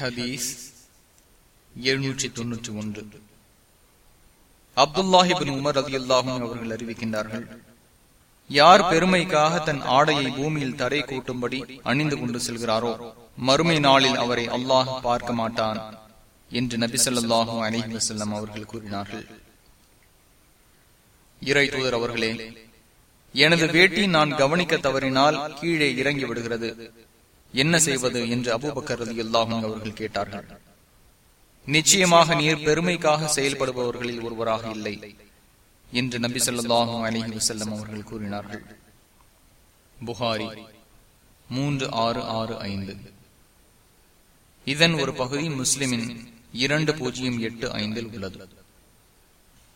ஹதீஸ் எழுநூற்றி தொன்னூற்றி ஒன்று அப்துல்லாஹிபின் உமர் ரதி அல்லாஹும் அவர்கள் அறிவிக்கின்றார்கள் யார் பெருமைக்காக தன் ஆடையை பூமியில் தரை கூட்டும்படி அணிந்து கொண்டு செல்கிறாரோ மறுமை நாளில் அவரை அல்லாஹ் பார்க்க மாட்டான் என்று நபி சொல்லாஹு அலஹி வசல்லம் அவர்கள் கூறினார்கள். இறை தூதர் அவர்களே எனது வேட்டி நான் கவனிக்க தவறினால் கீழே இறங்கி விடுகிறது. என்ன செய்வது என்று அபூபக்கர் அல்லாஹும் அவர்கள் கேட்டார்கள். நிச்சயமாக நீர் பெருமைக்காக செயல்படுபவர்களில் ஒருவராக இல்லை என்று நபி சொல்லாஹும் அலிஹி வசல்லம் அவர்கள் கூறினார்கள். புகாரி மூன்று ஆறு ஆறு ஐந்து. இதன் ஒரு பகுதி முஸ்லிமின் இரண்டு பூஜ்ஜியம் எட்டு ஐந்தில் உள்ளது.